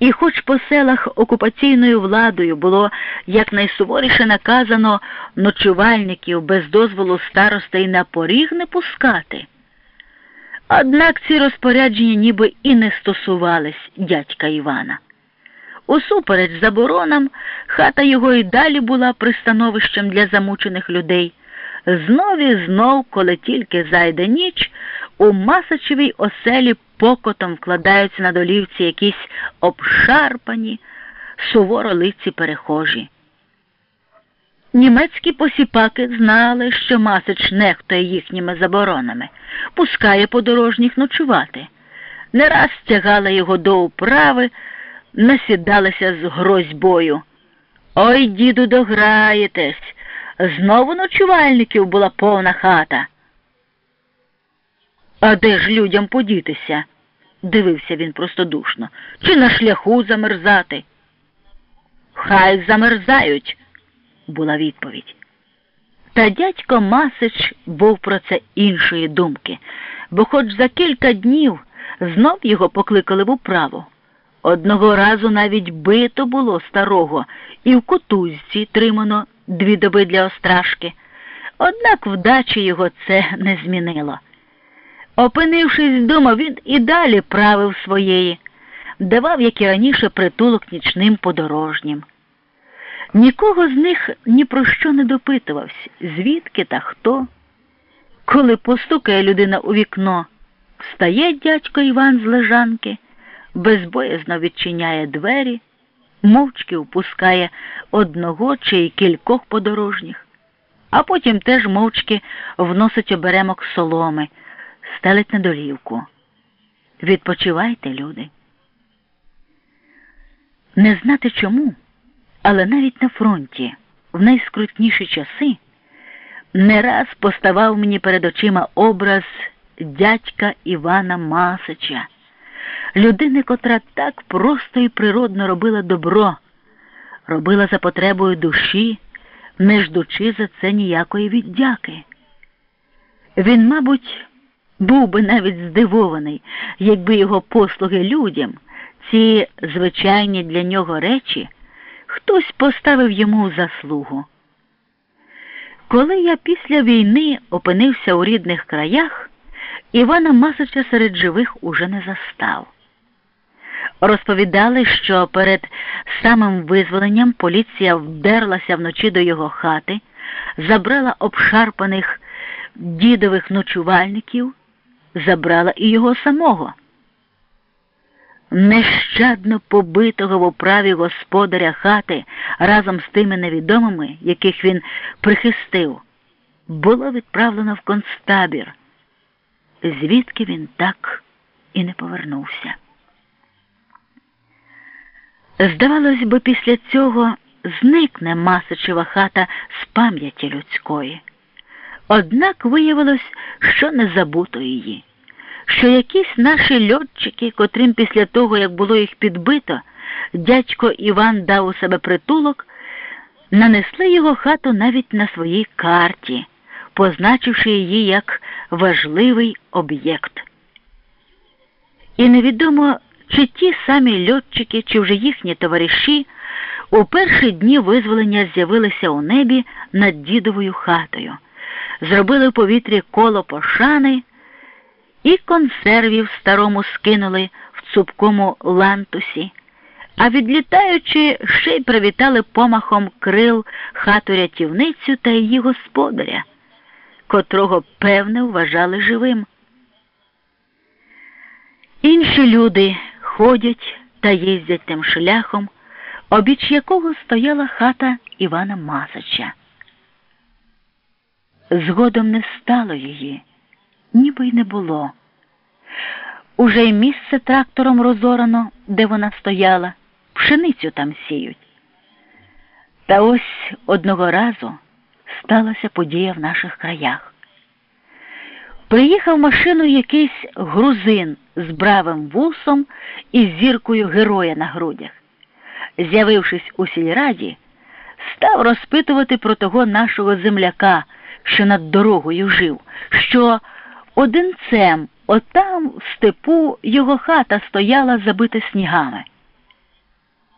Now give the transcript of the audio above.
І хоч по селах окупаційною владою було якнайсуворіше наказано ночувальників без дозволу старостей на поріг не пускати. Однак ці розпорядження ніби і не стосувались дядька Івана. Усупереч заборонам, хата його і далі була пристановищем для замучених людей. Знов і знов, коли тільки зайде ніч, у Масачевій оселі покотом вкладаються на долівці якісь обшарпані, суворо лиці перехожі. Німецькі посіпаки знали, що Масич нехтує їхніми заборонами, пускає подорожніх ночувати. Не раз стягала його до управи, насідалися з грозьбою. Ой, діду, дограєтесь. Знову ночувальників була повна хата. А де ж людям подітися? дивився він простодушно. Чи на шляху замерзати? Хай замерзають, була відповідь. Та дядько Масич був про це іншої думки, бо хоч за кілька днів знов його покликали в управу. Одного разу навіть бито було старого, і в кутузці тримано дві доби для острашки. Однак вдачі його це не змінило. Опинившись вдома, він і далі правив своєї, давав, як і раніше, притулок нічним подорожнім. Нікого з них ні про що не допитувався, звідки та хто. Коли постукає людина у вікно, встає дядько Іван з лежанки, безбоязно відчиняє двері, мовчки впускає одного чи кількох подорожніх, а потім теж мовчки вносить оберемок соломи стелить на долівку. Відпочивайте, люди. Не знати чому, але навіть на фронті, в найскрутніші часи, не раз поставав мені перед очима образ дядька Івана Масича, людини, котра так просто і природно робила добро, робила за потребою душі, не ждучи за це ніякої віддяки. Він, мабуть, був би навіть здивований, якби його послуги людям, ці звичайні для нього речі, хтось поставив йому заслугу. Коли я після війни опинився у рідних краях, Івана Масича серед живих уже не застав. Розповідали, що перед самим визволенням поліція вдерлася вночі до його хати, забрала обшарпаних дідових ночувальників забрала і його самого. Нещадно побитого в управі господаря хати разом з тими невідомими, яких він прихистив, було відправлено в концтабір, звідки він так і не повернувся. Здавалось би, після цього зникне Масичева хата з пам'яті людської. Однак виявилось, що не забуто її, що якісь наші льотчики, котрим після того, як було їх підбито, дядько Іван дав у себе притулок, нанесли його хату навіть на своїй карті, позначивши її як важливий об'єкт. І невідомо, чи ті самі льотчики, чи вже їхні товариші у перші дні визволення з'явилися у небі над дідовою хатою зробили в повітрі коло пошани і консервів старому скинули в цупкому лантусі, а відлітаючи, ще й привітали помахом крил хату рятівницю та її господаря, котрого, певне, вважали живим. Інші люди ходять та їздять тим шляхом, обіч якого стояла хата Івана Масача. Згодом не стало її, ніби й не було. Уже й місце трактором розорано, де вона стояла, пшеницю там сіють. Та ось одного разу сталася подія в наших краях. Приїхав машиною якийсь грузин з бравим вусом і зіркою героя на грудях. З'явившись у сільраді, став розпитувати про того нашого земляка що над дорогою жив, що одинцем отам в степу його хата стояла забита снігами.